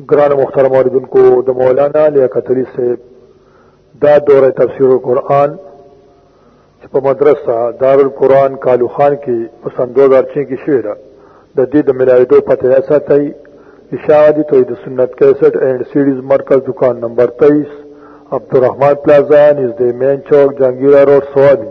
گران مختار موردن کو دا مولانا لیا قتلی سے دا دور تفسیر القرآن چپا مدرسہ دار القرآن کالو خان کی پسند دوزار چین کی شعر دا دید ملاوی دو پتہ ایسا تی اشاعتی توید سنت کیسٹ اینڈ سیڈیز مرکز دکان نمبر تیس عبدالرحمن پلازا نزد مین چوک جانگیرہ روڈ سوابی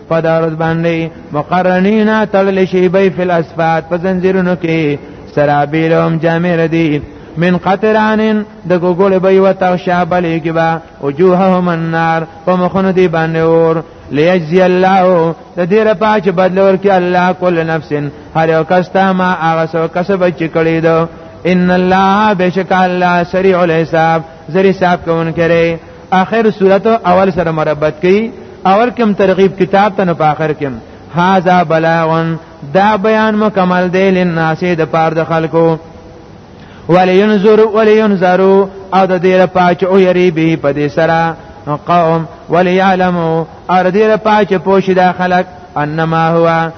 په دارت باندې مقرنینا تړل شي به فل اسفات په زنجیرونو کې سرابیلهم جامع ردی من قطران د ګوګل به یو تغشا بلې کې با وجوههم النار په مخونو دی باندې اور ليجزي الله د دې لپاره چې بدل ورکړي الله کل نفس هر یو کس ته ما هغه څه کسب چې کړی دو ان الله بشک الله سریع الحساب زری حساب کوونکی اخر صورت اول سره مربت کی اول کم ترغیب کتاب ته نه په اخر کم هاذا بلاغن دا بیان مکمل دی لناس د پار د خلکو ولینظر ولینظروا او د دې لپاره چې او یری به په دې سره قوم وليعلموا ار دې لپاره چې پوښي دا خلک انما هو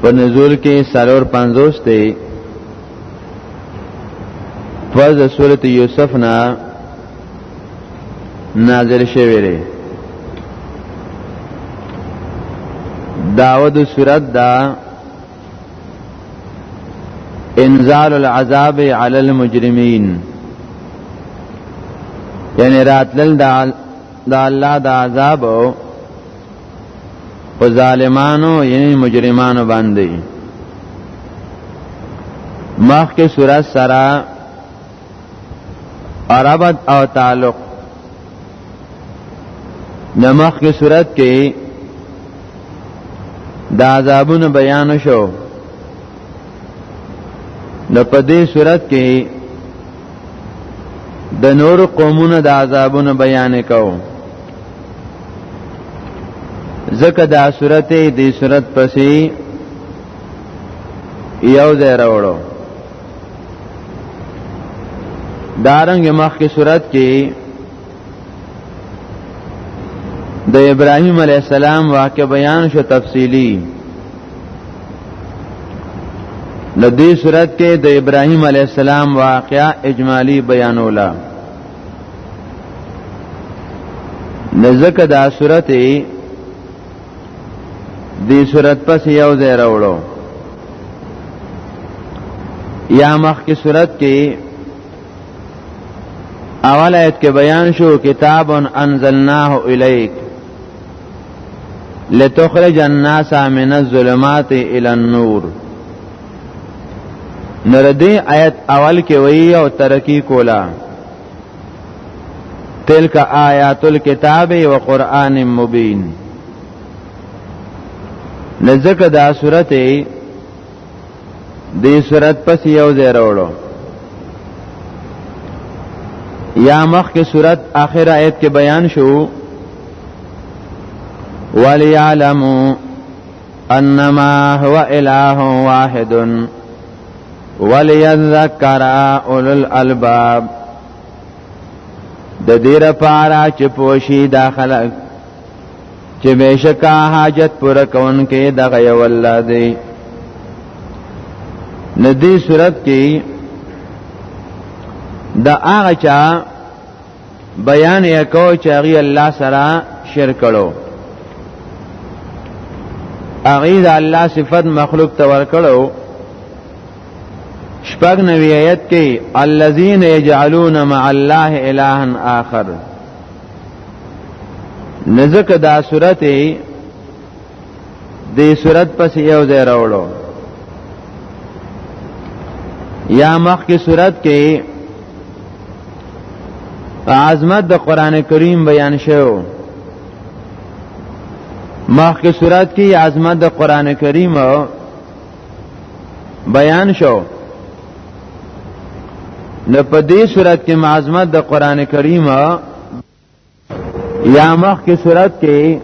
په نزول کې سالور 50 دی پس د سورته یوسف نه نازل شوی دی داود سورت دا انزال العذاب علی المجرمین یعنی راتلل د الله د عذاب په ظالمانو یعنی مجرمانو باندې مخکې صورت سره عربت او تعلق د مخکې صورت کې د عذابونو بیان شو د په دې صورت کې د نور قومونو د عذابونو بیان کوو زکه دا صورت دې صورت پسې یو ځای راوړو دارنګ مخ کې صورت کې د ابراهیم علی السلام واقع بیان شو تفصیلی نو دې صورت کې د ابراهیم علی السلام واقعا اجمالی بیانولا نزدک دا صورت دی صورت پس یو ځای راوړو یا مخ کی صورت کې اول آیت کې بیان شو کتاب انزلناه الیک لتخرج الناس من الظلمات الى النور نردی آیت اول کې وی او ترقی کولا تلک آیات الكتاب و قرآن مبین نزک دا صورت دی صورت پس یو ځای راوړو یا مخ کې صورت آخر آیت کې بیان شو وليعلموا انما هو اله واحد وليذكر اولو الالباب د دې لپاره چې پوشي داخله چې بشکا حاجت پر کون کې دغه یو الله دی ندی صورت کې د هغه چا بیان یې کو چې هغه الله سره شرک کړو هغه د الله صفت مخلوق ته ورکړو شپږ نوی آیت کې الذين يجعلون مع الله الها آخر نزک دا صورت دی صورت پس یو ځای راوړو یا مخ کی صورت کې عظمت د قران کریم بیان شوو مخکې صورت کې عظمت د قران کریم بیان شو نو په دې صورت کې عظمت د قران کریم یا مخ کی صورت کې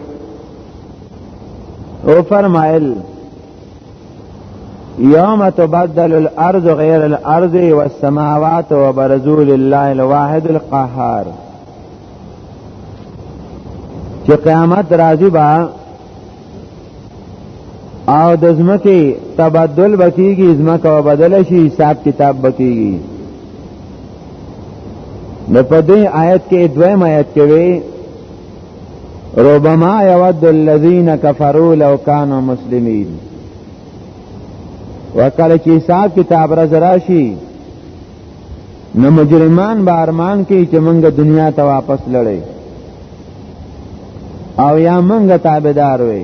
او فرمایل یوم تبدل الارض غیر الارض والسماوات وبرزو لله الواحد القهار چې قیامت راځي با او د ځمکې تبدل بکیږي ځمکه بدل شي حساب کتاب بکیږي نو په دې آیت کې دویم آیت کې وی ربما يود الذين كفروا لو كانوا مسلمين وکاله چې حساب کتاب را زراشي نو مجرمان به ارمان کوي چې موږ دنیا ته واپس لړې او یا موږ تابعدار وي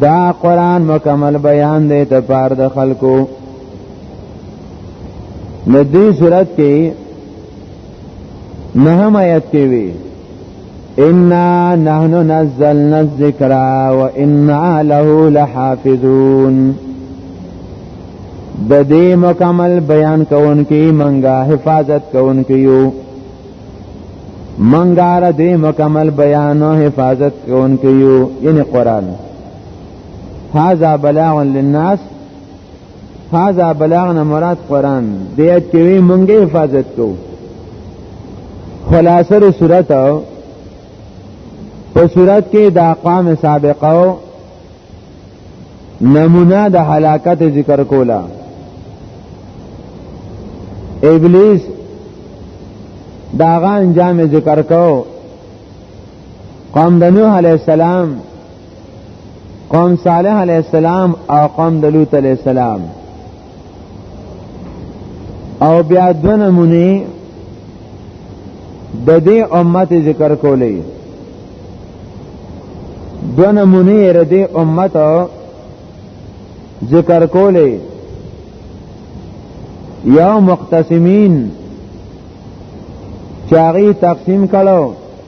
دا قران مکمل بیان دی ته پار د خلکو نو دې صورت کې نهم آیت کې وی انا نحن نزلنا الذکر وانا له لحافظون د دې مکمل بیان کوونکی منګه حفاظت کوونکی یو منګار دې مکمل بیان او حفاظت کوونکی یو یعنی قران هاذا بلاغ للناس هاذا بلاغ نه مراد قران دې چې مونږه حفاظت کو خلاصه صورت په صورت کې د اقوام سابقه نمونه د حلاکت ذکر کولا ابلیس داغه انجام ذکر کو قوم د نوح علی السلام قوم صالح علی السلام او قوم د لوط علی السلام او بیا دو نمونه د دې امت ذکر کولې دو نمونه د دې امت ذکر کولې یو مختصمین چاغي تقسیم کړو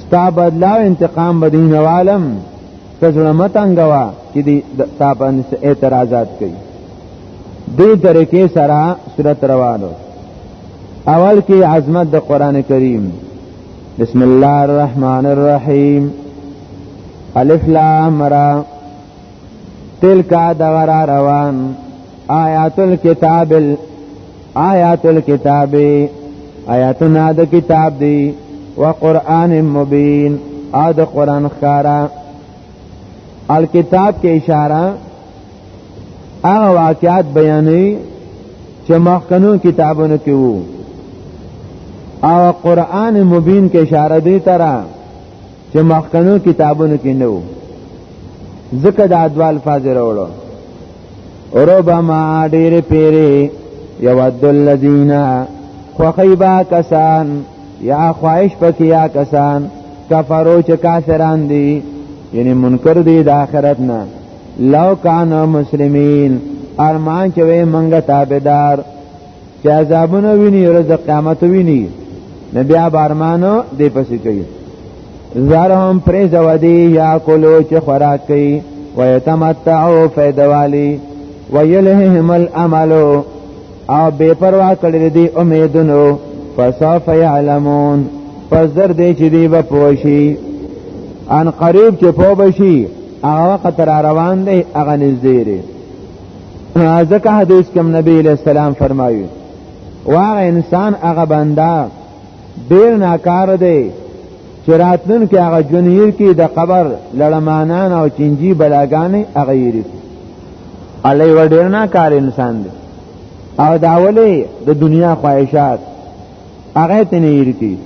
ستا بدلا او انتقام بدین عالم تزړه متنګوا چې دی تا باندې اعتراضات کوي دې طریقې سره صورت روانو اول کې عظمت د قران کریم بسم الله الرحمن الرحیم الف لام را تلک دورا روان آیات الكتاب آیات الكتاب آیاتنا د کتاب دی وقرآن مبین او د قرآن خارا الکتاب کې اشاره هغه واقعات بیانوي چې مخکنو کتابونو کې وو او قرآن مبین کې اشاره دی ترا چې مخکنو کتابونو کې نه وو ځکه دا دوه الفاظ راوړو ربما ډیر پیری یود الذین خوخیبا کسان یا خواهش پکیا کسان کفرو چې کافران دي یعنی منکر دي د آخرت نه لو کان مسلمین ارمان چې وې منګه تابعدار چې عذابونه ویني ورځ د قیامت ویني نه بیا بارمانو دی پسې کوي زارهم پرې زودي یا کولو چې خوراک کوي ويتمتعوا فیدوالی ویلهم الامل او بے پروا کړی دی امیدونو فصاف یعلمون پس در دی چې دی به پوشي ان قریب چې پوه بشي هغه وخت را روان دی هغه نږدې ځکه حدیث کې نبی علیہ السلام فرمایي واغه انسان هغه بندا ډیر ناکار دی چې راتلون کې هغه جنیر کې د قبر لړمانان او چنجي بلاګانې هغه یری علی و ډیر ناکار انسان دی او دا ولی د دنیا خواهشات هغه ته نه یری کی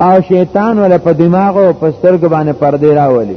او شیطان ولا په دماغ او په سترګ باندې پردې راولي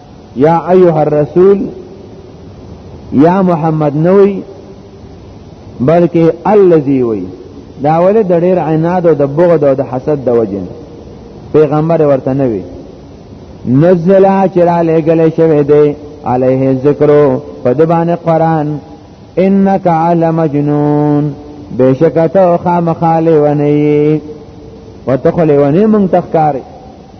یا ایها الرسول یا محمد نوی بلکې الذی وی دا ولې د ډیر عناد او د بغض او د حسد د وجه پیغمبر ورته نه وی نزل چرا لګل شوی دی علیه ذکرو په د باندې قران انک علی مجنون بشکته خامخاله ونی وتخلی ونی مونږ تخکاری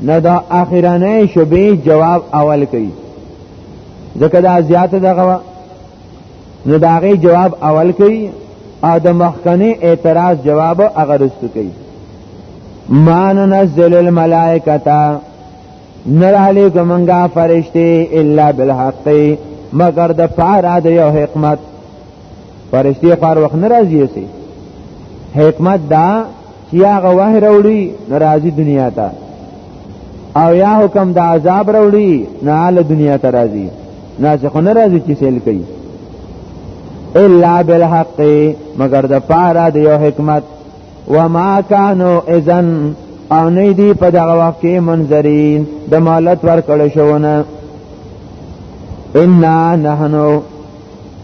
نه دا اخرانه شبه جواب اول کوي ځکه دا زیات دغه نو دا غي جواب اول کوي او د مخکنی اعتراض جواب هغه رسو کوي ما ننزل الملائکه نرالی کومنګا فرشتي الا بالحق مگر د پاره د یو حکمت فرشتي خار وخت ناراضي سي حکمت دا چې هغه وه راوړي نو راځي دنیا ته او یا حکم د عذاب راوړي نه ال دنیا ته راځي نه چې خو نه راځي چې سیل کوي الا بالحق مگر د پاره د یو حکمت وما كانوا اذن او نه دی په دغه وخت کې منظرین د مالت ورکړ شوونه ان نحنو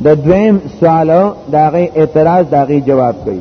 د دویم سوالو دغه اعتراض دغه جواب کوي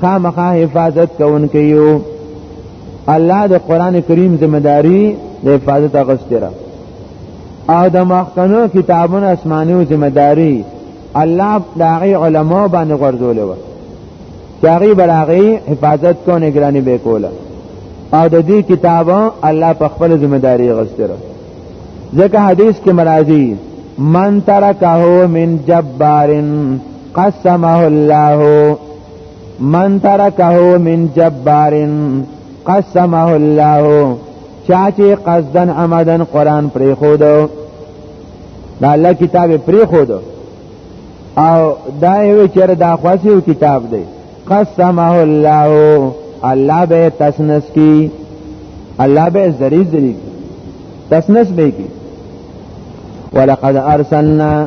خامخا حفاظت کوونکی یو الله د قران کریم ذمہ داری د حفاظت اغستره او د مخکنو کتابونو آسماني ذمہ داری الله د هغه علماو باندې ورزولې و چې هغه براغي حفاظت کو نگرانی به کوله او د دې کتابو الله په خپل ذمہ داری غستره ځکه حدیث کې مرাজি من ترکه من جبارن قسمه الله من ترکه من جبار قسمه الله چا چې قصدن عمدن قران پرې خود دا الله کتاب پرې خود او دا یو چر دا خاصیو کتاب دی قسمه الله الله به تسنس کی الله به ذری ذری تسنس به کی ولقد ارسلنا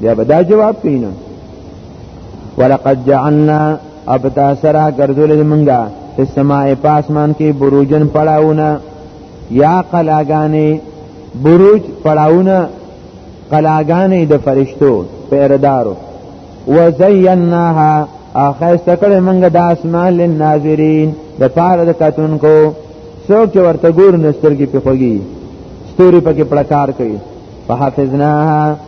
بیا به دا جواب کینو ولقد جعلنا ابتا سرا ګرځول منګه په سماء پاسمان کې بروجن پړاونه یا قلاګانې بروج پړاونه قلاګانې د فرشتو پیردارو وزیناها اخیست کړه منګه د اسمان للناظرین د پاره د کتونکو څوک چې ورته ګور نسترګي په خوږي ستوري پکې پړکار کوي فحفظناها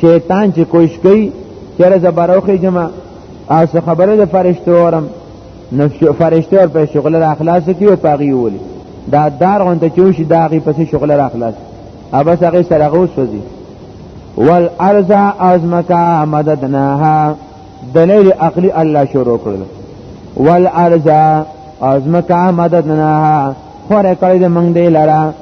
شیطان چې کوشش کوي چیرې زبروخې جمع او څه خبره د فرشتو اورم نو فرشتو ور په شغل را اخلاص کی او پاغي ولي دا دار غونته چوش دا غي پسې شغل را اخلاص ابس هغه سره غو سوزي والارض ازمکا مددناها دلیل عقلی الله شروع کړل والارض ازمکا مددناها خورې کړې د منګ دی لره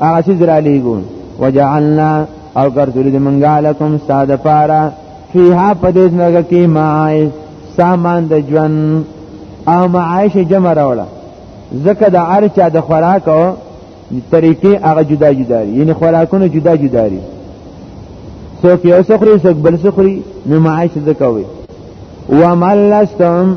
هغه چې را لېږو وجعلنا او ګرځولې د منګا لکم ساده پارا فیها په دې ځمکه کې معایش سامان د ژوند او معایش جمع راوړه ځکه د هر چا د خوراک او طریقې هغه جدا جدا دي یعنی خوراکونه جدا جدا دي څوک یو څه خوري څوک بل څه خوري نو معایش ځکه وي وملستم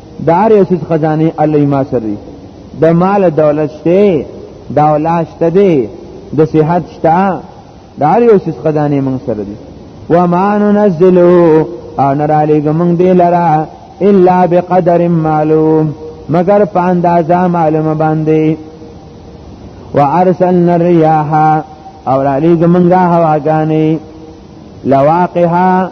دار یو سیس خزانه الله ما سری د مال دولت شته دا ولا شته دی د صحت شته دار یو سیس خزانه مونږ سره دی و ما ننزله او نر علی ګمنګ دی لرا الا بقدر معلوم مگر په اندازه معلومه باندې وارسلنا الرياح او علی ګمنګا هواګانی لواقها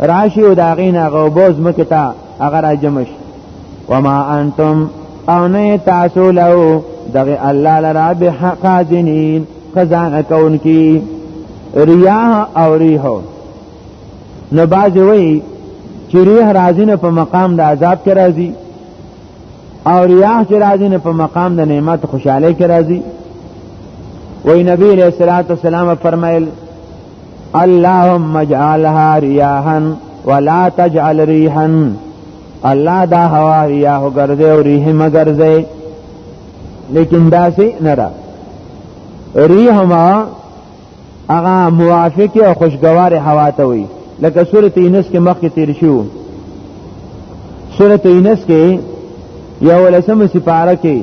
راشي او دا غینا غوبوز مکه تا اگر اجمش وما انتم او نه تاسو له دغه الله لرا به حقازنین خزانه کون کی ریا او ریحو نو باز وی چې ریح راځي نه په مقام د عذاب کې راځي او ریاح چې راځي نه په مقام د نعمت خوشاله کې راځي وای نبی علیہ الصلوۃ والسلام فرمایل اللهم اجعلها رياحا ولا تجعل ريحا الله دا هوا رياح ګرځي او ريح مګرځي لیکن داسې نه را ريح ما هغه موافق او خوشگوار هوا ته وي لکه سورۃ یونس کې مخکې تیر شو سورۃ یونس کې یو لسمه سپاره کې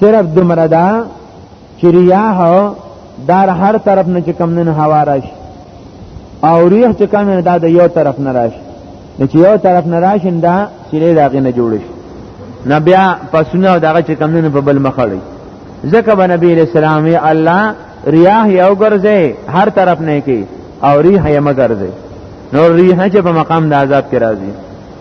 صرف دومره ده چې ریاح دار هر طرف نه چې کم نه هوا راشي او ریح چې کم نه دا د یو طرف نه راشي چې یو طرف نه راشي دا سیلې داغې نه جوړ شي نه بیا پسونه او دغه چې کم نه په بل مخړي ځکه به نبی رسول الله الله ریاح یو ګرځي هر طرف نه کی او ریح یې مګرځي نو ریح چې په مقام د عذاب کې راځي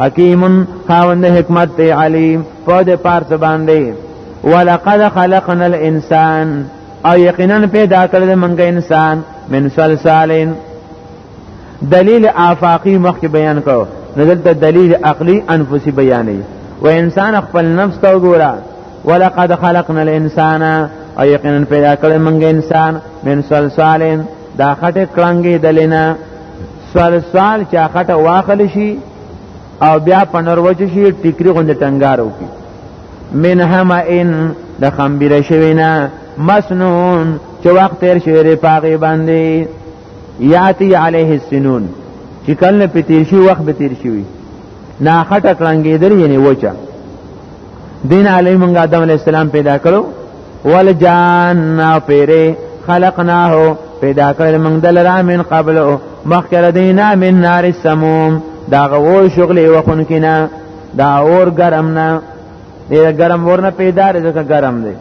حکیم خاوند حکمت دی علیم په دې پارت باندې ولقد خلقنا الانسان او یقینا پیدا کړل موږ انسان من سلسالین دلیل آفاقی مخکې بیان کړو دلته دلیل عقلی انفسی بیانې و انسان خپل نفس ته وګوره ولقد خلقنا الانسان او یقینا پیدا کړل موږ انسان من سلسالین دا خټه کلنګې دلینا سوال سوال چې خټه واخل شي او بیا په نروج شي ټیکری غوندې ټنګار وکړي من هما ان د خمبیره شوی نه مسنون چې وخت تیر شوی ری پاغي باندې یاتی علیه السنون چې کله په تیر شي وخت به تیر شي نه خټه کلنګې درې نه وچه دین علی مونږ آدم علی السلام پیدا کړو ول جان پیره خلقناه پیدا کړل مونږ دل را من قبل مخکره دینا من نار السموم دا غور شغل وخون کنا دا اور گرم نه دا گرم ورنه پیدا رزق گرم دی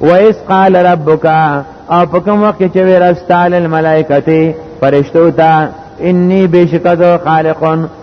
و اس قال ربک او په کوم وخت چې ورستال الملائکه فرشتو ته انی بشکد خالقون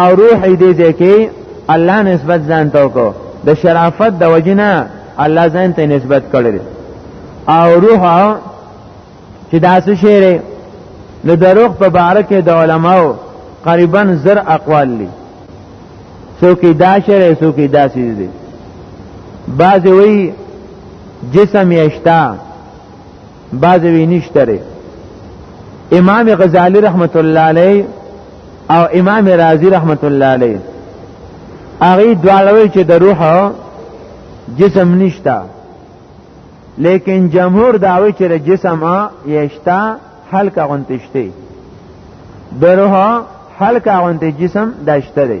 او روح دې دې کې الله نسبت ځان ته وکړو د شرافت د وجنه الله ځان ته نسبت کړل او روح چې داسې شعر نو د روح په باره کې د علماو قریبا زر اقوال دي څوک دا شعر څوک دا سیز دي بعض وی جسم یشتا باز وی نشتره امام غزالی رحمت الله علیه او امام رازی رحمت الله علیه هغه دوالوي چې د روح جسم نشتا لیکن جمهور داوی چې د جسم یشتا حلق غونتشته د روح حلق غونت جسم داشته دی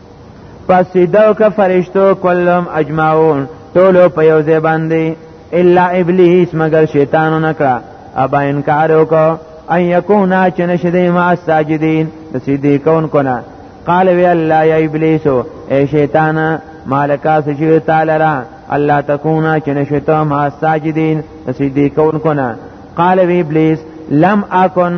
پس سجده وکړه فرشتو کلهم اجمعون ټولو په یو ځای باندې الا ابلیس مگر شیطانو نکړه ابا انکار وکړه ان یکونا چې نشدې ما ساجدین د سیدی کون کنا قال وی الله یا ابلیس ای شیطان مالکا سجوی تعالی را الله تکونا چې نشته ما ساجدین د سیدی کون کنا قال وی ابلیس لم اکن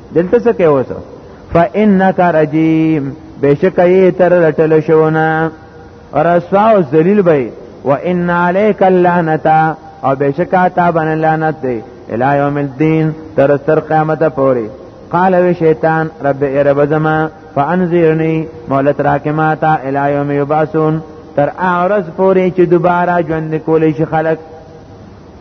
دلته څه کوي اوس فانک رجیم بشک یې تر لټل شونه رسوا او ذلیل به و ان علیک اللعنتا او بشک تا بن لعنت دی الی یوم الدین تر تر قیامت پوری قال وی شیطان رب ای رب زما فانذرنی مولت راکماتا الی یوم یبعثون تر اعرض پوری چې دوباره ژوند کولی شي خلک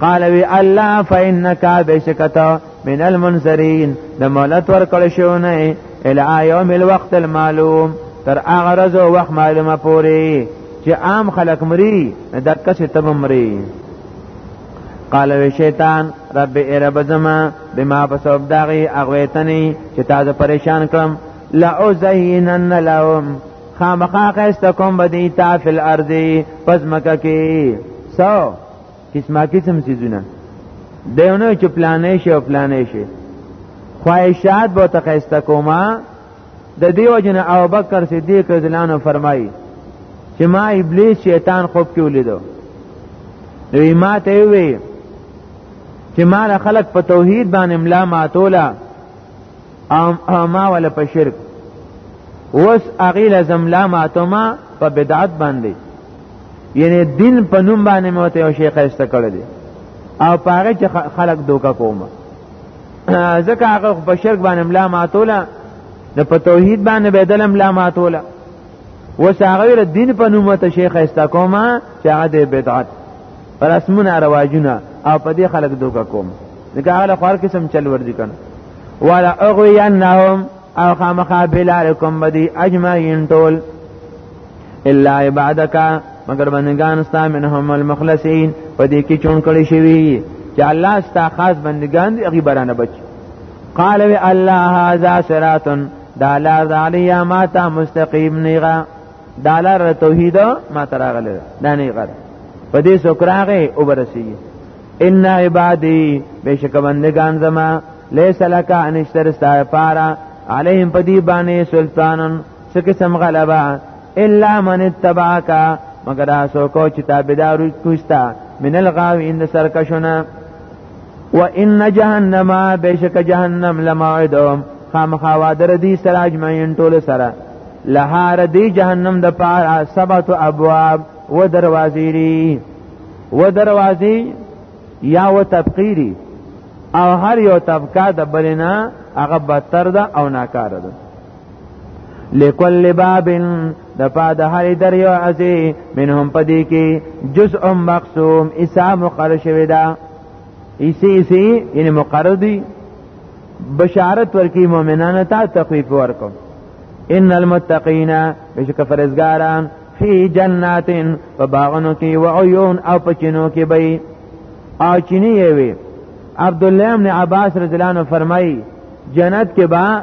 قال وی الله فإنك بشکتا من المنذرين د مولت ور کړ شو نه الى يوم الوقت المعلوم تر هغه ورځ او وخت معلومه پوري چې عام خلک مري د کسه تم مري قال وی شیطان رب ای رب زما بما بسبب داغي اغویتنی چې تاسو پریشان کړم لا ازینن لهم خامخا قست کوم بدی تا فی الارض پس مکه کی سو so, قسمه قسم سيزونه دیونه چې پلانې شي او پلانې شي خواهشات به تخیسته کوما د دیو جن او بکر صدیق رضی الله عنه فرمایي چې ما ابلیس شیطان خوب کې ولیدو نو ما ته وی چې ما را خلق په توحید باندې املا ماتولا او ما ولا په شرک وس اغیل زملا ماتوما په بدعت باندې یعنی دین په نوم باندې مو ته یو شی خسته کړی دی او پاره چې خلق دوکا کومه ځکه هغه په شرک باندې ملا ماتوله د په توحید باندې بدل ملا ماتوله وس هغه دین په نوم ته شیخ استا کومه چې هغه د بدعت پر اسمنه رواجونه او په دې خلک دوکا کوم دغه هغه خور قسم چل ور دي کنه ولا اغوینهم او خامخا بلالکم بدی اجمعین ټول الا عبادک مگر بندگان ستا منهم المخلصین په دې کې چون کړی شوی چې الله ستا خاص بندگان دی هغه برانه بچ قال وی الله هذا صراط دا لار علی ما تا مستقیم نیغا دا لار توحید ما تراغله دا نیغا په دې سوکراغه وبرسي ان عبادی بشک بندگان زما لیس لک انشتر ستا پارا علیهم پدی باندې سلطانن څه قسم غلبا الا من اتبعك مگر اسو کو چې تابعدار کوستا من الغاوی ان سرکشنا وان جهنم بشک جهنم لموعدهم خامخا وادر دی سره اجمعین ټول سره لهار دی جهنم د پار سبت ابواب و دروازې ری و دروازې یا و تفقیری او هر یو طبقه د بلنا هغه بدتر ده او ناکاره ده لکل باب د پاد هر دریو ازي منهم پدې کې جزء مقسوم ایسا مقرر شوی دا ایسی ایسی یعنی مقرر دی بشارت ورکی مؤمنانو ته تخفیف ورکو ان المتقین بشک فرزګاران فی جنات په باغونو کې و عیون او پچینو کې به او چینی وي عبد الله ابن عباس رضی الله عنه فرمایي جنت کې با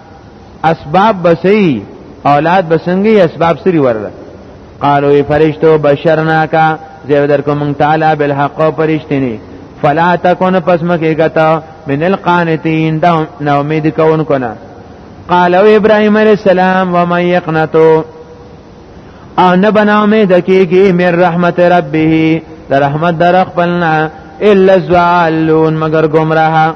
اسباب بسئی اولاد بسنګي اسباب سری ورله قالو فرشتو بشرنا کا زیو در کوم تعالی بالحق او فرشتنی فلا تکون پس مکه گتا من القانتین دا نو امید کون کنا قالو ابراهیم علیہ السلام و من یقنتو او نه بنا امید کیږي من رحمت ربه در رحمت در خپلنا الا الزالون مگر گمراه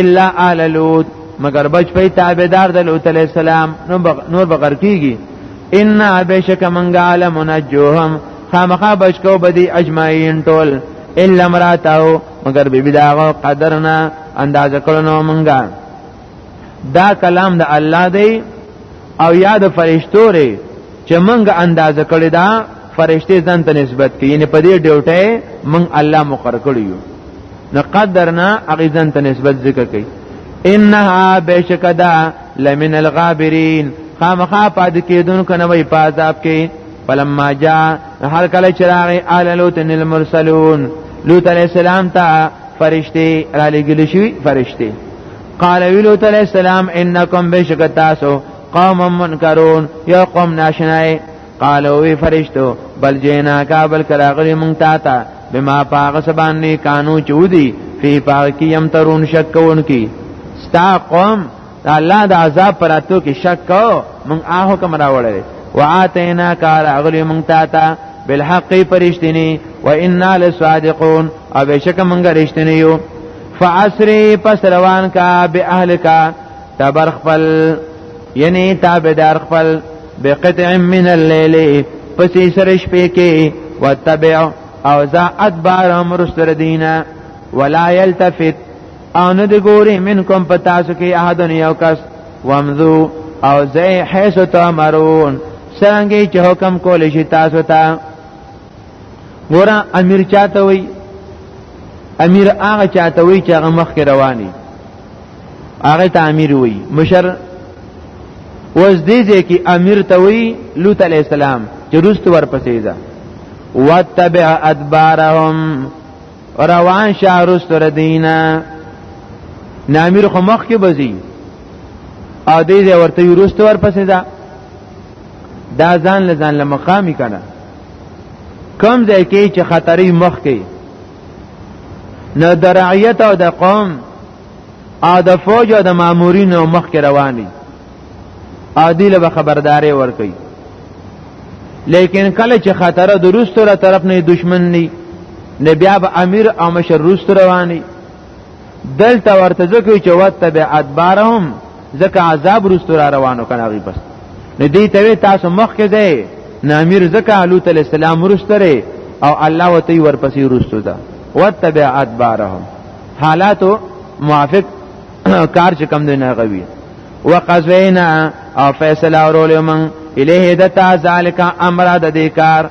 الا آل لوط مگر بچ په تابعدار د لوط علی السلام نور بغیر کیږي ان بشک منګ عالم نجوهم خامخا بچ کو بدی اجمعین ټول الا امراتو مگر بیبی داغو قدرنا انداز کړنو منګا دا کلام د الله دی او یاد فرشتو ری چې منګ انداز کړی دا فرشته ځان ته نسبت کوي یعنی په دې ډیوټه من الله مقرر کړیو نو قدرنا هغه ځان ته نسبت ذکر کوي انها بشکدا لمن الغابرین خامخا پاد کېدون کنه وي په عذاب کې فلما جاء هر کله چراغ آل لوط المرسلون لوط علیہ السلام ته فرشتي را لګل شي فرشتي قال لوط علیہ السلام انکم بشکتا سو قوم منکرون یا قوم ناشنای قالو وی فرشتو بل جینا کا بل کراغلی مونږ تا تا بما پاغ سبان نه کانو چودي فی پاغ کی يم ترون شک کون کی ستا قوم الله د عذاب پراتو کې شک کو مونږ آهو کوم راوړل واتینا کا راغلی مونږ تا تا بالحق پرشتنی و انا لصادقون او بشک مونږ رښتینی یو فاسری پس روان کا به اهلک تبر خپل یعنی تابدار خپل بقطع من الليل پسې سره شپې کې وتبع او ذا ادبار امر سره دینه ولا يلتفت او نه دی ګوري منکم پتا سو کې احدن یو کس وامذو او زی حیث تامرون څنګه چې حکم کول شي تاسو ته تا ګوره امیر چاته وای امیر هغه چاته وای چې هغه مخ کې رواني هغه ته امیر وای مشر وز دې دې کې امیر ته وای لوط علی السلام چې روست ورپسې ده واتبع ادبارهم روان شاه روست ردینا نامیر خو مخ کې بزي او دې دې ورته روست ورپسې ده دا ځان لزان لمقامي کنه کم ځای کې چې خطرې مخ کې نو د رعیت او د قوم او د فوج او د مامورین او مخ کې رواني عادل به خبرداري ور کوي لیکن کله چې خطر د روس تر طرف نه دشمن نه بیا به امیر او مشر روس رواني دلته ورته ځکه چې وتبع ادبارهم ځکه عذاب رستو را روانو کنه غي پس نو دې ته تاسو مخ کې ځای نه امیر ځکه علوت علی السلام رستره او الله وتی ورپسې رستو ده وتبع ادبارهم حالاتو موافق کار چې کم دی نه غوي وقزوینا او فیصله اورول من الیه دتا ذالک امر د دې کار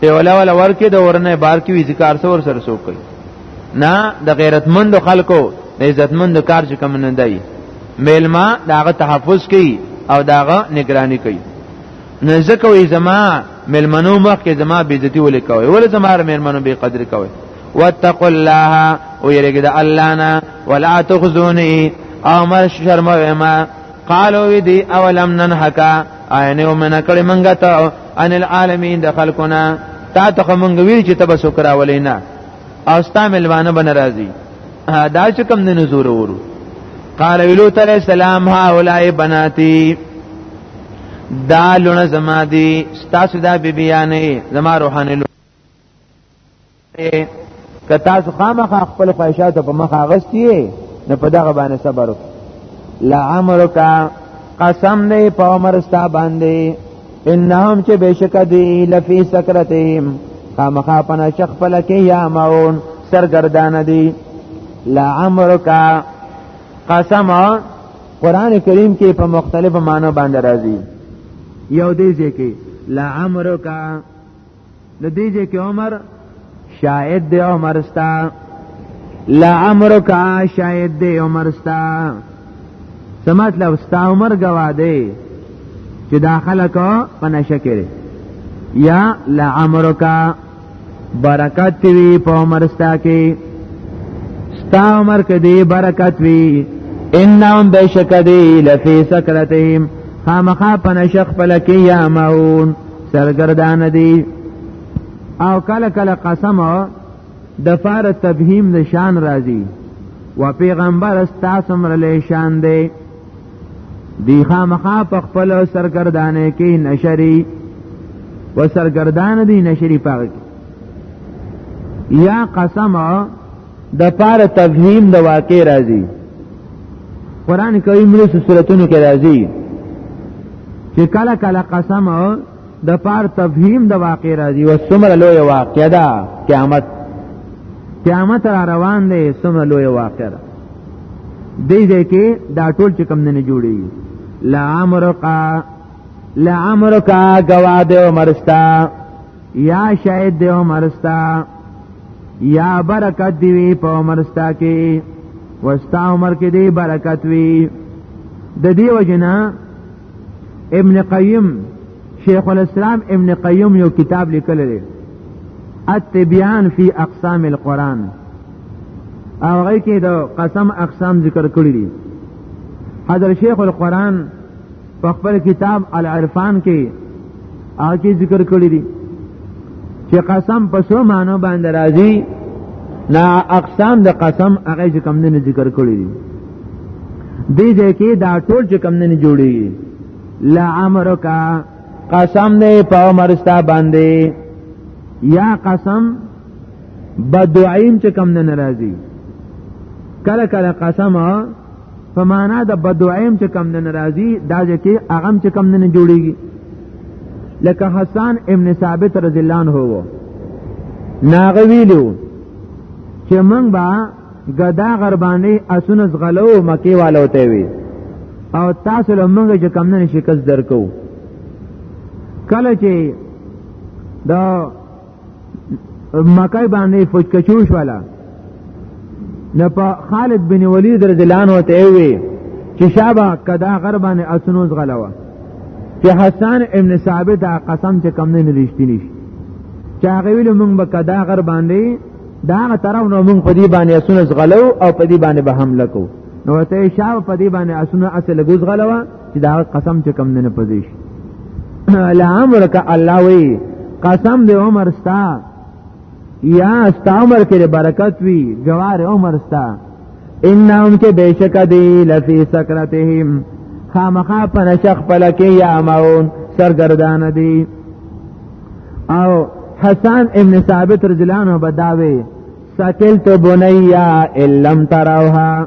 ته ولا ولا ورکه د ورنه بار کې وی ذکر سره ور سره سو کوي نه د غیرتمند خلکو د عزتمند کار چې کوم نه دی میلما داغه تحفظ کوي او داغه نگرانی کوي نه ځکه وی زما میلمنو مخ کې زما بیزتی ولې کوي ولې زما میلمنو به قدر کوي واتقوا الله ويرګ د الله نه ولا تخزوني او مر شرم ما قالو وی دی اولم ننحکا آینه او من کړي منګه ته ان العالمین د خلقنا تا ته منګ ویل چې تب شکر اولینا او ستا ملوانه بن راضی دا چې کم نه نزور ورو قال ویلو تعالی سلام ها اولای بناتی دا لونه زما دی ستاسو دا بیبیانه زما روحانه که تاسو خامخا خپل خواهشات په مخ اغستی نه په دغه باندې صبر وکړه لا عمرک قسم دی په عمر ستا باندې انهم چې بشک دی لفی سکرتهم خامخا پنا شخ فلکی یا مون سرګردان دی لا عمرک قسم قران کریم کې په مختلفو معنی باندې راځي یو دې ځکه لا عمرک نو دیجه کې عمر شاهد دی عمر ستا لا امر کا شاهد دی عمر ستا سمات لو ستا عمر گوا دی چې داخله کو پنه شکر یا لا امر کا برکت وی په عمر ستا کې ستا عمر کې دی برکت وی انهم بشکدی لفی سکرتهم خامخا پنشخ پلکی یا مون سرګردان دي او کله کله قسم د فار تبهیم د شان راځي و پیغمبر استاسو مرلې شان دی دی خامخا په خپل سرګردانه کې نشری و سرګردان دی نشری پاږي یا قسم د پاره تفهیم د واقع راځي قران کریم له سورتونو کې راځي چې کله کله قسم د پار تفهیم د واقع راځي او څومره لوی واقع ده قیامت قیامت را روان دی څومره لوی واقع ده دې دې کې دا ټول چې کم نه جوړي لا امرقا لا امرقا گواده عمرستا یا شاید دی عمرستا یا برکت دی وی په عمرستا کې وستا عمر کې دی برکت وی د دې وجنا ابن قیم شیخ الاسلام ابن قیم یو کتاب لیکل دی التبیان فی اقسام القرآن او غی کې د قسم اقسام ذکر کړی دي حضرت شیخ القرآن په خپل کتاب العرفان کې هغه کې ذکر کړی دی چې قسم په سو معنی باندې راځي نا اقسام د قسم هغه کوم نه ذکر کړی دی دې ځکه دا ټول چې کوم نه جوړیږي لا امرک قسم دې په عمر ستا باندې یا قسم بدعیم چې کوم نه ناراضي کله کله قسم په معنا د بدوعیم چې کم نه ناراضي دا ځکه هغه چې کم نه جوړیږي لکه حسن ابن ثابت رضی الله عنه وو ناغه ویلو چې موږ با غدا غربانی اسونه زغلو مکی والو ته وی او تاسو له موږ چې کم نه شکست درکو کله چې دا مکه باندې فوجکچو شواله نه په خالد بن ولید رضی الله عنه ته وی چې شابه کدا غربانه اسنوز غلوه چې حسن ابن ثابت دا قسم چې کم نه رښتینی شي چې هغه ویل مونږ به کدا غر باندې دا طرف نو مونږ په دې باندې اسنوز غلو او په دې باندې به حمله کو نو ته شابه په دې باندې اسنوز اصل ګوز غلوه چې دا قسم چې کم نه پدې شي لامرک الله وی قسم دې عمر ستا یا ستا عمر کې برکت وی جوار عمر ستا انهم کې بشک دی لفی سکرتهم خامخا په نشخ پلکې یا ماون سرګردان دي او حسن ابن ثابت رضی الله عنه بداوي سکلت بنیا ان لم تروها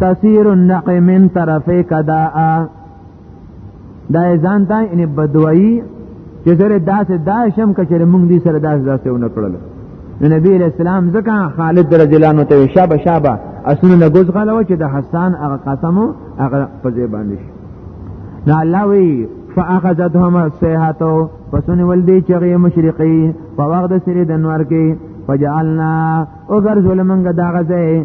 تسیر النق من طرف کدا دا ځان ته ان بدوي چې سره داسې دا شم کچره مونږ دي سره داسې داسې ونه کړل نو نبی رسول الله ځکه خالد رضی الله عنه ته شابه شابه اسونه نه ګوز غلو چې د حسان هغه قسم هغه په ځای باندې شي نو الله وی فاخذتهم الصيحه پسون ول دی چغې مشرقي په وخت سره د نور کې فجعلنا او ګرځول منګه دا غځه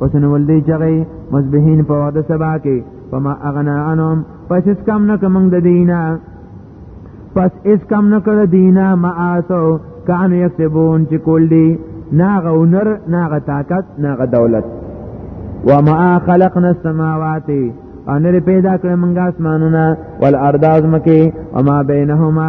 وسن ولدی چغی مصبحین په وعده سبا کې فما اغنا عنهم پس اس کم نه کوم د دینه پس اس کم نه کړ دینه ما آسو کان یکسبون چې کول دی ناغه هنر ناغه طاقت ناغه دولت وما خلقنا السماوات ان پیدا کړ موږ اسمانونه والارض ازمکه وما بینهما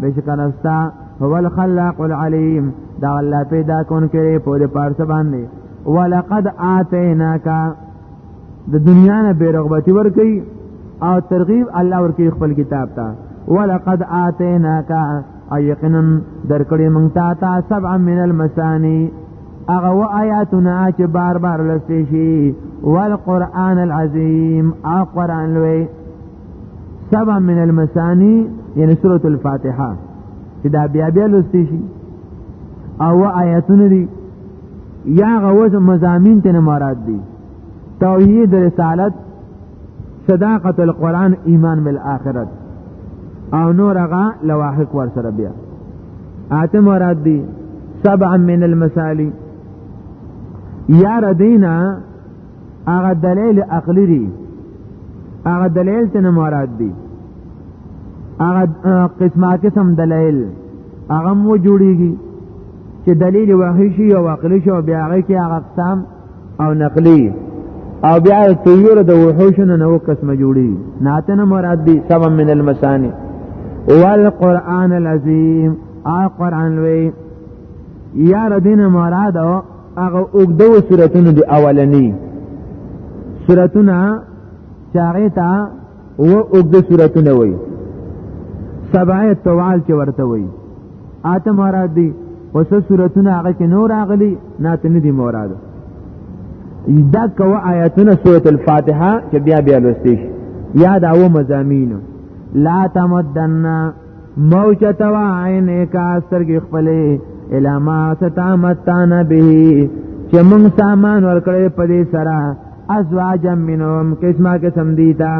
بشکنستا هو الخلاق العلیم دا الله پیدا کون کړي په دې پارس باندې ولقد آتیناک د دنیا نه بیرغبتی ورکی او ترغیب الله ورکی خپل کتاب ته ولقد آتیناک ایقنا درکړي مونږ ته تا سبع من المسانی هغه و آیاتنا چې بار بار لسته شي والقران العظیم او قران لوی سبع من المثانی یعنی سورۃ الفاتحه چې دا بیا بیا لوستي شي او آیاتونه دي یا غوث مزامین ته مراد دي توحید رسالت صداقت القرآن ایمان بالآخرت او نور هغه لواحق ور سره بیا اته مراد دي سبع من المثالی یا ردینا هغه دلیل عقلی دی هغه دلیل ته مراد دی هغه قسمه قسم دلیل هغه مو جوړیږي چې دلیل وحی شي او عقلی شي او بیا هغه کې هغه اقسام او نقلی او بیا طیور د وحوشونو نو قسمه جوړي ناته نه مراد دی سبب من المسانی والقران العظیم آ قرآن لوی یا ردین مراد هغه اوګدو صورتونو دی اولنی صورتونه چاغه تا و اوګدو صورتونه وای سبعه توال کې ورته وای اته مراد دی اوس صورتونه هغه کې نور اغلی نه ته نه دی مراد دا کو آیاتونه سوره الفاتحه چې بیا بیا لوستیش یاد او مزامین لا تمدنا موچتوا عین کا سترګې خپلې الاما ستامتان به چې موږ سامان ورکړې په دې سره ازواج منهم قسمه قسم دیتا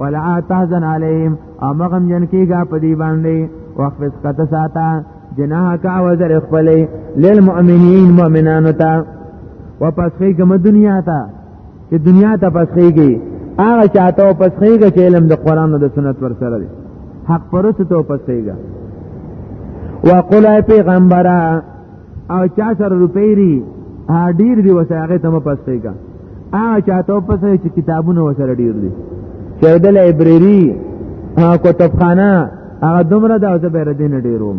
ولا تحزن علیهم او مغم جن کیږي په دې باندې وقفت قط ساته جناح کا وزر خپلې للمؤمنین مؤمنانو ته واپس کیږم دنیا ته چې دنیا ته پسېږي هغه چاته او پسېږي چې علم د قران او د سنت ور سره دی حق پرست ته پسېږي وقل اي پیغمبره او چا سره روپی ری ډیر دی وسایغه ته پسېږي هغه چاته پسې چې کتابونه وسره ډیر دي چې د لایبرری کتابخانه هغه دومره د اوسه بیر دین ډیروم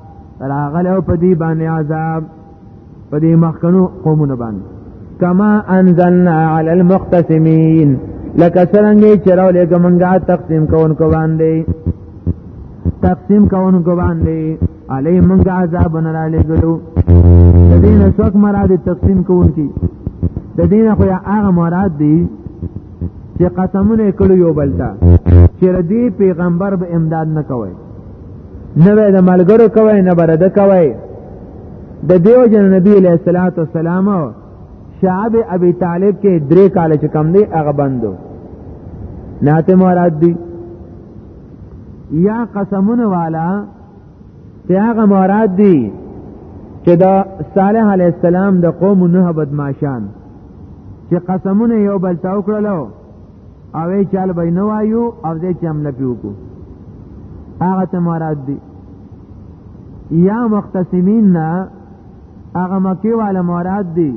راغلو په دې باندې عذاب په دې مخکنو قومونو باندې کما انزلنا علی المختصمین لکه څنګه چې راولې ګمنګا تقسیم کوونکو باندې تقسیم کوونکو باندې علی منګ عذاب نه را لګلو د دې نه څوک مراد تقسیم کوونکی د دې نه خو هغه مراد دی چې قسمونه کړو یو بلتا چې ردی پیغمبر به امداد نه کوي نه به د ملګرو کوي نه برده کوي د دیو جن نبی علیہ الصلوۃ والسلام شعب ابي طالب کې درې کال چې کم دی هغه بندو ناته مراد دی یا قسمونه والا ته هغه مراد دی چې دا صالح علی السلام د قوم نه بدمعشان چې قسمونه یو بل تا وکړلو او ای چل به نه وایو او دې چې حمله پیو کو هغه ته مراد دی یا مختصمین نه هغه مکی والا مراد دی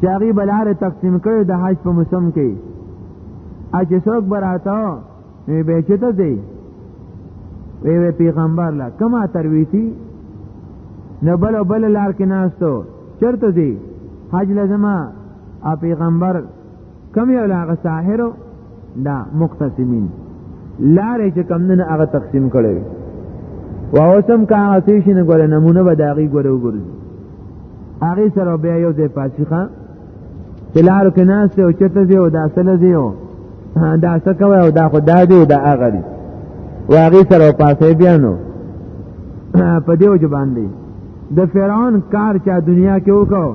چې هغه بلاره تقسیم کړي د حج په موسم کې اچ څوک براته وی به چته دی وی وی پیغمبر لا کما ترویتی نه بل بل لار کې ناستو چرته دی حج لازمه ا پیغمبر کم یو لاغه ساحر دا مختصمین لارې چې کم نه هغه تقسیم کړي و اوسم کا هغه څه شي نه ګوره نمونه به داغي ګوره وګورځي هغه سره بیا یو ځای پاتشخه تلار کې ناس ته او چته دی او دا سره دی او دا څه کوي او دا خدا دی او دا هغه دی واغی سره پاسې بیا نو په دیو ځبان دی د فرعون کار چا دنیا کې وکاو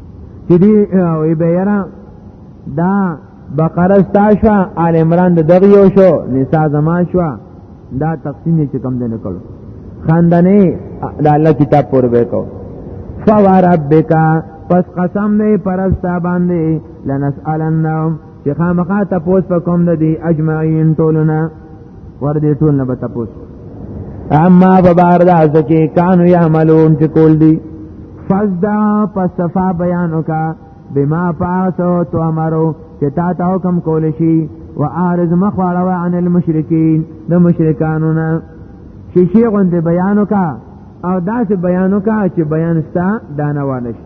چې دی وی به یرا دا بقره ستا شو آل عمران د دغه یو شو نساء زما شو دا تقسیم چې کم دنه کړو خاندانې د الله کتاب پور به کو فوربک پس قسم دې پرستا باندې لنسالنهم چې خامخا تپوس په کوم د دې اجمعین ټولنا ور دې ټول نه به تپوس اما په بار د ځکه کانو یعملون چې کول دي فزدا پسفا بیان وکا بما پاسو تو امرو چې تا ته حکم کول شي وعارض مخواړه عن المشرکین د مشرکانو نه چې شی غوند بیان وکا او داسې بیان وکا چې بیان ستا دانه وانه شي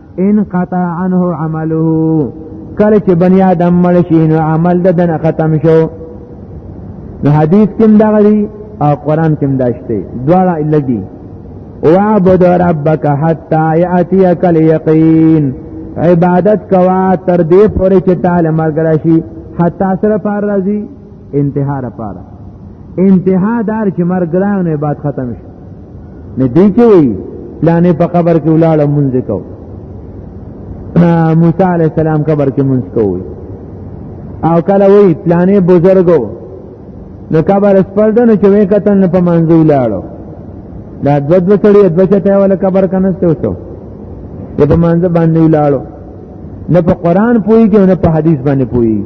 ان قطع عنه عمله کله چې بنی آدم مړ شي نو عمل د دنه ختم شو نو حدیث کې دا غري او قران کې داشته دواړه لګي واعبد ربک حتا یاتیک الیقین عبادت کوا تر دې پورې چې تعالی مرګ راشي حتا سره پار راځي انتها را پاره انتها دار چې مرګ راو نه بعد ختم شي نه دی چې وی پلانې په قبر کې ولاړه مونږ کو موسی علی السلام قبر کې مونږ کوی او کله وی پلانې بزرګو نو قبر سپړد نو چې وې کتن په منځو لاړو دا دو دو سړي دو چته ولا قبر کنهسته وسو په منځ باندې لاړو نه په قران پوي کې نه په حديث باندې پوي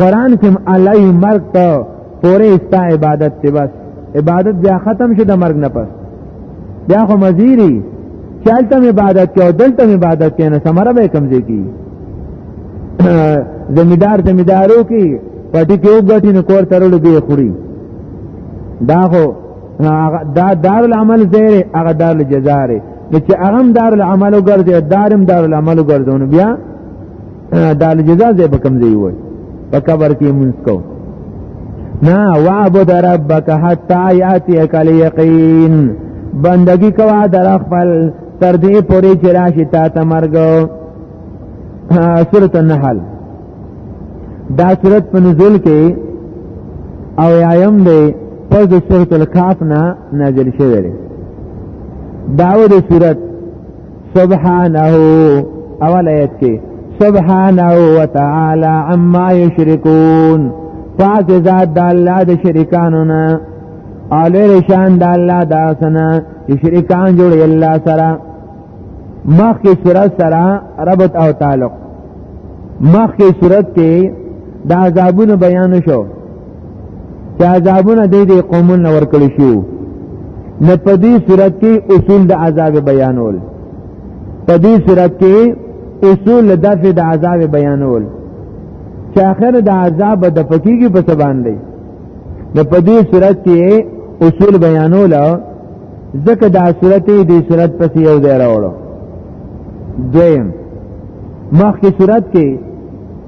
قران کې الله یې مرګ ته پوره استا عبادت ته بس عبادت بیا ختم شي د مرګ نه پس بیا خو مزيري چالتم عبادت کې او دلتم عبادت کې نه سمره به کمزې کی زمیدار زمیدارو کې پټي کې وګټي نو کور ترلو به خوري دا خو دا دار العمل زیره هغه دار الجزاره چې هغه دار العمل وګرځي دارم دار العمل وګرځون بیا دا الجزاء زې به کوم ځای وای په قبر کې مونږ کو نا وعبد ربک حتا یاتیک الیقین بندگی کوا در خپل تر دې پورې چې راشي تا ته مرګ سورۃ النحل دا سورۃ په نزول کې او یایم دی پس د سورۃ الکهف نه نازل شوی دی داوود سورۃ سبحانه اول آیت کې سبحانه وتعالى عما يشركون پاک ذات د الله د شریکانو نه اولې شان د الله د اسنه شریکان جوړ الله سره مخ کې صورت سره ربط او تعلق مخ کې صورت کې د عذابونو بیان شو چې عذابونه دې دې قومونه ورکړي شو نه په دې صورت کې اصول د عذاب بیانول په دې صورت کې اصول د دفع د عذاب بیانول چې اخر د عذاب د فقېږي په سبان دی نه په دې صورت کې اصول بیانول ځکه دا صورت دې صورت پس یو ځای راوړو دویم مخکې صورت کې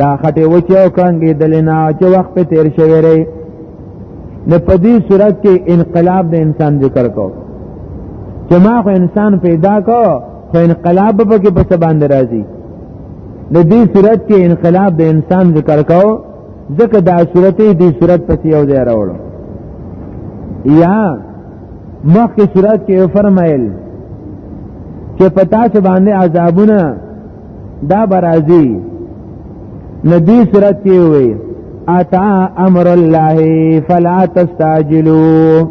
دا خټه وچه او کنګې دلینا چې وخت په تیر شوی ری نه په دې صورت کې انقلاب د انسان ذکر کو چې ما خو انسان پیدا کو خو انقلاب په کې په باندې راځي د دې صورت کې انقلاب د انسان ذکر کو ځکه دا صورت دې صورت پسې یو ځای راوړو یا مخکې صورت کې فرمایل چې پتا چې باندې عذابونه دا برازي ندی صورت کې وي اتا امر الله فلا تستعجلوا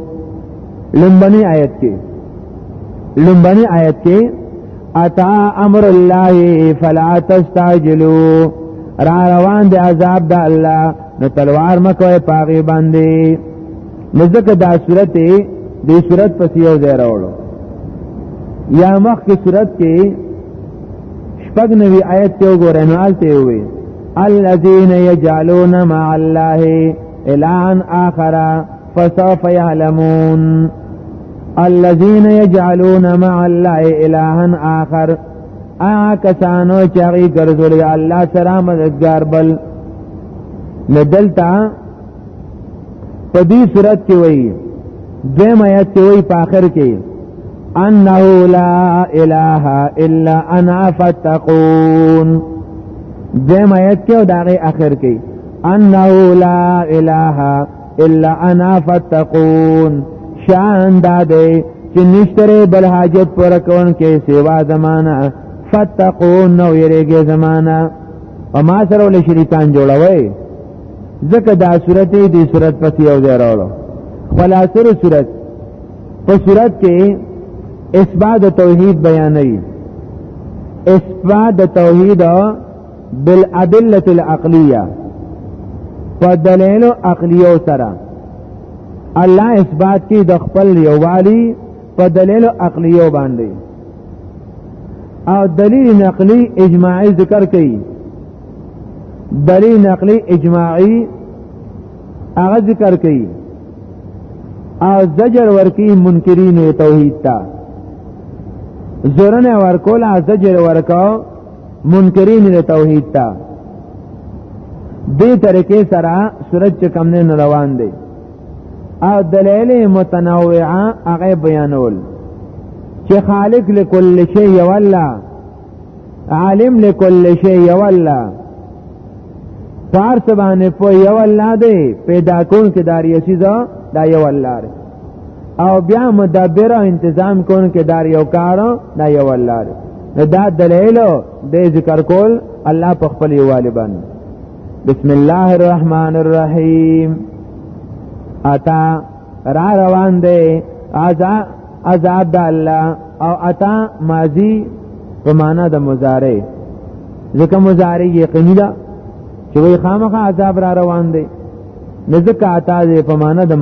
لمبني آیت کې لمبني آیت کې اتا امر الله فلا تستعجلوا را روان دي عذاب د الله نو تلوار مکوې پاغي باندې مزکه دا صورت دې صورت پسې یو ځای راوړو یا مخ کې صورت کې شپږ نوی آیت ته وګورئ نو آلته وي الذين يجعلون مع الله الهان آخر فسوف يعلمون الذين يجعلون مع الله الهان آخر آ کسانو چاغي ګرځول الله سره مددگار بل ندلتا په دې صورت کې وایي دیم آیت کې وایي په آخر کې انه لا اله الا انا فتقون دیم آیت کې او داغه اخر کې انه لا اله الا انا فتقون شان دادې چې نشتره بل حاجت پر کون کې سیوا زمانہ فتقون نو یریږي زمانہ او ما سره ول شریطان جوړوي ځکه دا صورت دې صورت پسې یو ځای راوړو خلاصره صورت په صورت کې اثبات توحید بیانوي اثبات توحید بالادله العقلیه په دلیل عقلیو سره الله اثبات کی د خپل یووالی په دلیل عقلیو باندې او دلیل نقلی اجماعی ذکر کړي دلیل نقلی اجماعی هغه ذکر کړي او زجر ورکی منکرین توحید تا زورن ورکول او زجر ورکاو منکرین توحید تا دې طریقې سره سورج چې کم نه روان دی او دلایل متنوعه هغه بیانول چې خالق لكل شی یو الله عالم لكل شيء یو الله فارس باندې په یو الله دی پیدا کون کې دار یو چیز دا یو الله دی او بیا مدبر او انتظام کون کې دار یو کار دا یو الله دی دا دلیل د ذکر کول الله په خپل یوالي باندې بسم الله الرحمن الرحیم اتا را روان دی عذاب عذاب د الله او اتا ماضی په معنا د مضارع ځکه مضارع یقیني ده چې وای خامخا عذاب را روان دی نه ځکه اتا دې په معنا د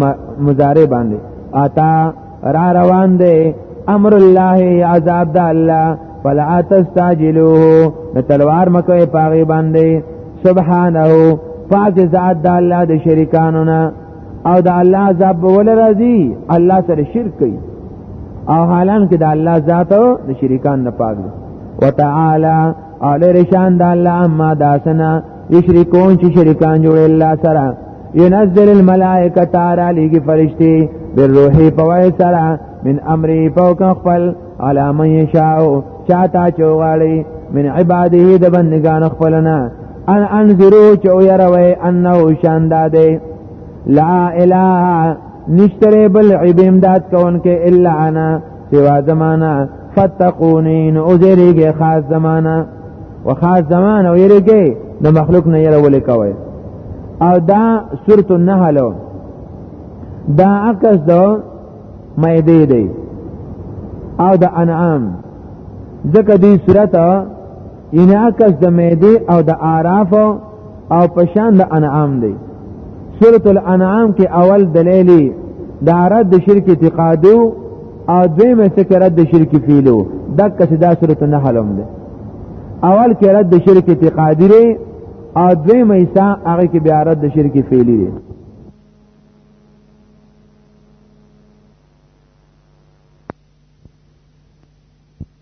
مضارع باندې اتا را روان دی امر الله عذاب د الله فلا تستعجلوه نو تلوار مکوې پاغي باندې سبحانه پاک ذات د الله د شریکانو نه او د الله عذاب به ول راځي الله سره شرک کوي او حالان کې د الله ذات او د شریکان نه پاک دي وتعالى اعلی رشان د الله اما داسنا یشرکون چې شریکان جوړ الله سره ينزل الملائکه تعالی لګي فرشتي بالروح فوای سره من امری فوق خپل علی من یشاء چاته چوغاړي من عباده د بندگان خپلنا ان انذرو چې ويروي انه شاندا دی لا اله نشتره بل عبادت کون کې الا انا سوا زمانہ فتقونین او زیریږي خاص زمانہ و خاص زمانہ او یریږي د مخلوق نه یره ولې کوي او دا سورۃ النحل دا عکس دو مېدې دی او د انعام ځکه دې سورته یعنی عکس د میدی او د اعراف او پشان د انعام دی سورۃ الانعام کې اول دلیلی د رد د شرک اعتقادو او دویم څه کې رد د شرک فعلو دک چې دا سورۃ النحل هم ده اول کې رد د شرک اعتقادي لري او دویم ایسا هغه کې بیا رد د شرک فعلی لري